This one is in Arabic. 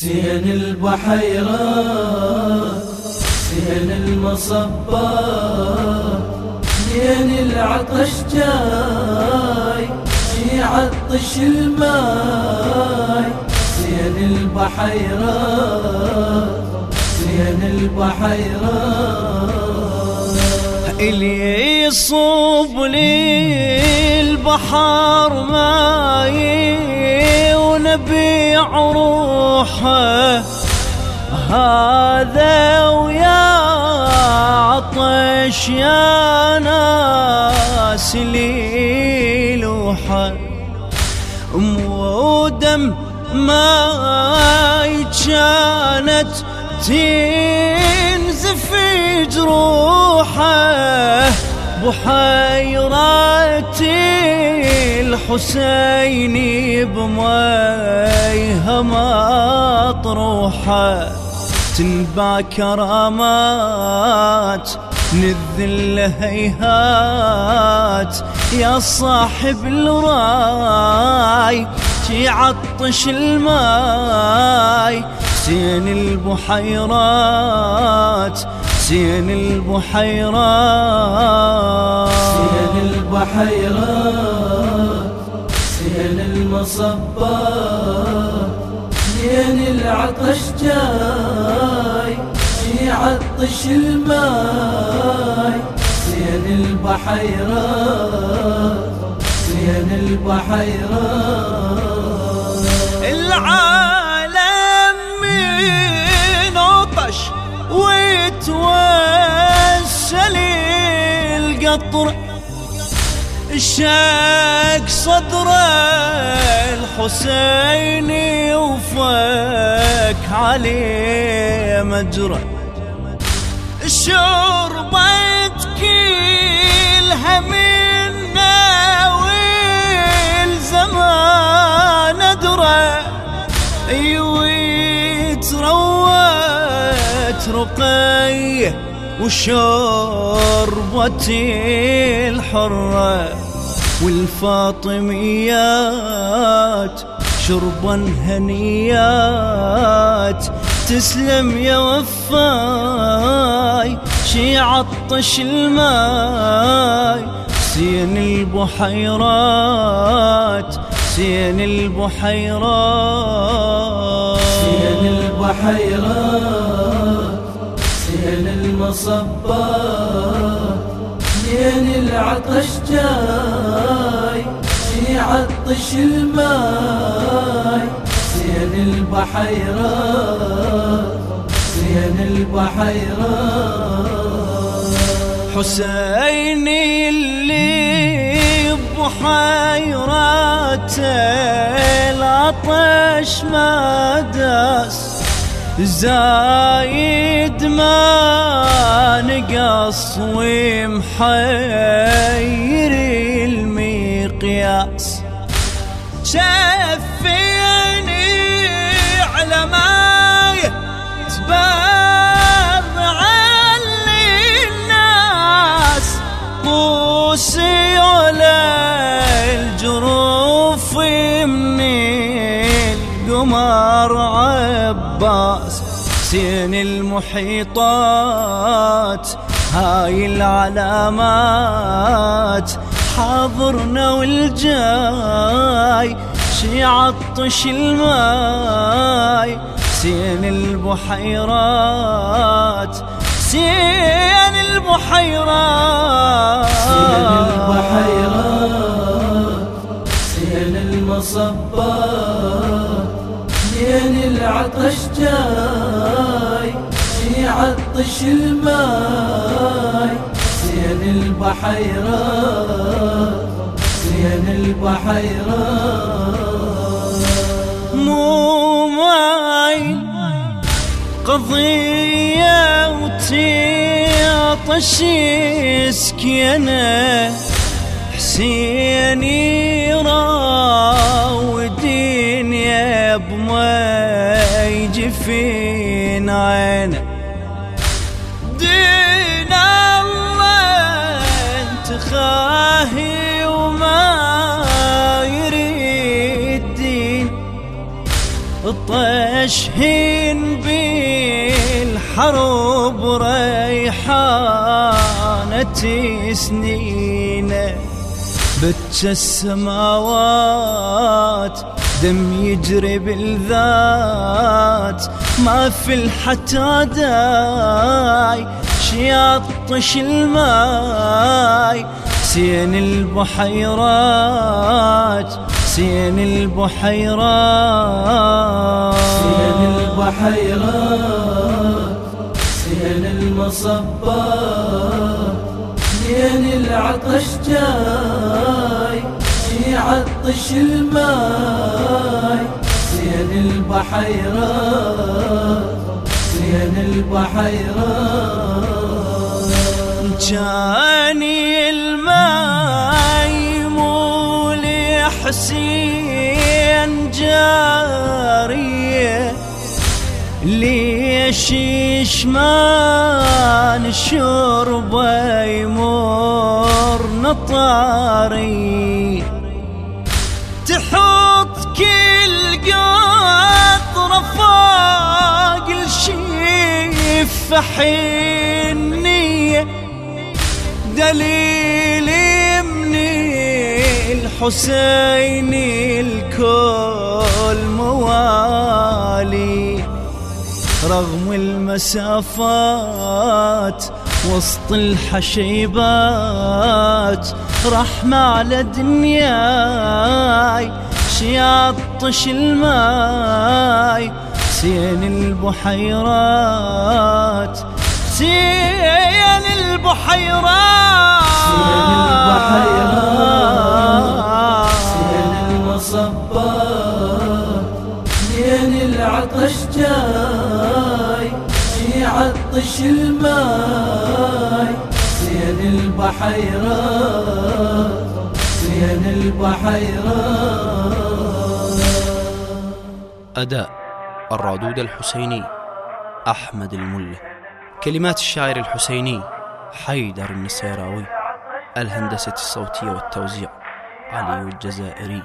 سين البحيرات سين المصبات سين العطش جاي يعطش الماي. سين البحيرات سين البحيرات اللي يصوب لي البحر ماي ونبيع روحه هذا ويا عطش يا ناس لي لوحه ودم ما كانت تنزف جروحه. بحيرة الحسين بميها مطروحة تنبع كرامات نذل هيهات. يا صاحب الراي عطش الماي. سين البحيرات سين البحيرات سين البحيرات سين المصبات سين العطش جاي. يعطش الماي. سين البحيرات سين البحيرات القطر الشاق صدر الحسيني وفك عليه مجرى. شربت كلها منا والزمان أدرى. ويتروت رقيه وشربت الحرة والفاطميات شربا هنيات. تسلم يا وفاي شي عطش الماي. سين البحيرات سين البحيرات. سين البحيرات. المصبات سين العطش جاي يعطش الماي. سين البحيرات سين البحيرات حسيني اللي بحيرته العطش ما داس. زايد ما نقص ومحير المقياس. شفيني على ماي تبرع للناس قوسي على الجروف من القمر عباس. سين المحيطات هاي العلامات حاضرنا والجاي شي عطش الماي. سين البحيرات سين البحيرات. سين البحيرات سين المصبات سين العطش جاي. يعطش الماي سين البحيرات سين البحيرات. مو ماي قضية وتعطش سكينة حسيني راودين يا بمي جفين عينه. وما يريد دين طشهين بالحروب ريحانة سنينه بتش السماوات دم يجري بالذات ما في الحتى داي شياطش الماي سين البحيرات. سين البحيرات سين البحيرات سين المصبات سين العطش جاي. يعطش الماي. سين البحيرات سين البحيرات جاني حسين جارية. ليش يشمان شربة يمر نطاري؟ تحط كل قطرة فوق الشيف حنية. دليل الحسين الكل موالي رغم المسافات وسط الحشيبات رحمة على دنياي شياطش الماي سين البحيرات سين البحيرات. الماي. سين البحيرات سين البحيرات. أداء الرادود الحسيني أحمد الملة كلمات الشاعر الحسيني حيدر النسيراوي. الهندسة الصوتية والتوزيع علي الجزائري.